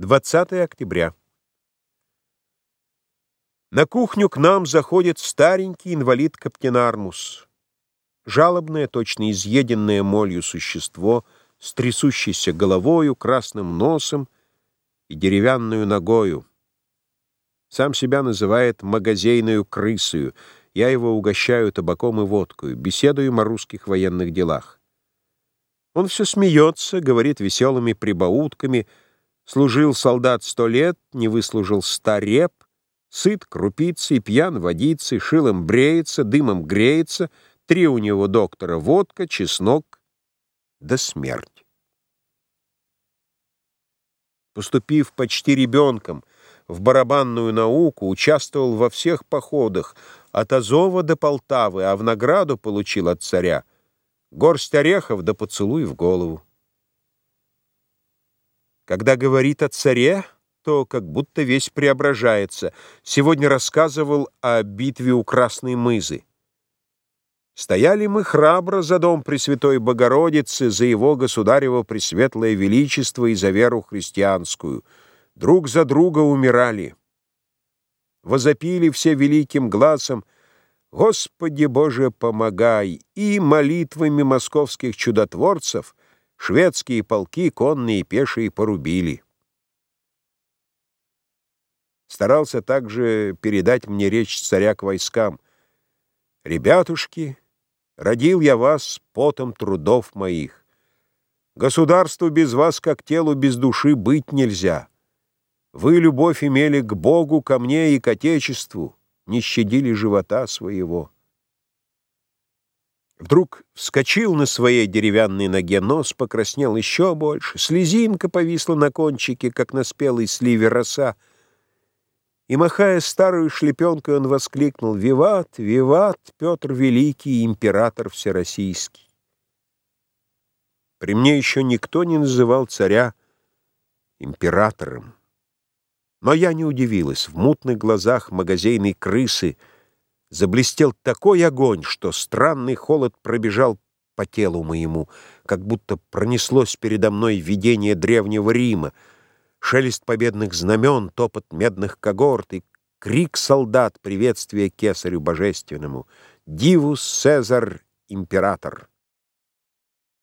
20 октября. На кухню к нам заходит старенький инвалид Каптен Армус. Жалобное, точно изъеденное молью существо, с трясущейся головою, красным носом и деревянную ногою. Сам себя называет магазейную крысою. Я его угощаю табаком и водкой, беседуем о русских военных делах. Он все смеется, говорит веселыми прибаутками, служил солдат сто лет, не выслужил ста реп, сыт крупицей, пьян водицей, шилом бреется, дымом греется, три у него доктора водка, чеснок да смерть. Поступив почти ребенком, в барабанную науку, участвовал во всех походах, от Азова до Полтавы, а в награду получил от царя горсть орехов да поцелуй в голову. Когда говорит о царе, то как будто весь преображается. Сегодня рассказывал о битве у Красной Мызы. Стояли мы храбро за дом Пресвятой Богородицы, за его государево Пресветлое Величество и за веру христианскую — друг за друга умирали. Возопили все великим глазом «Господи Боже, помогай!» и молитвами московских чудотворцев шведские полки, конные и пешие, порубили. Старался также передать мне речь царя к войскам. «Ребятушки, родил я вас потом трудов моих. Государству без вас, как телу без души, быть нельзя». Вы любовь имели к Богу, ко мне и к Отечеству, не щадили живота своего. Вдруг вскочил на своей деревянной ноге, нос покраснел еще больше, слезинка повисла на кончике, как на спелой сливе роса, и, махая старую шлепенкой, он воскликнул «Виват, виват, Петр Великий, император всероссийский!» При мне еще никто не называл царя императором. Но я не удивилась. В мутных глазах магазейной крысы заблестел такой огонь, что странный холод пробежал по телу моему, как будто пронеслось передо мной видение древнего Рима, шелест победных знамен, топот медных когорт и крик солдат приветствия кесарю божественному «Дивус Цезар, император!»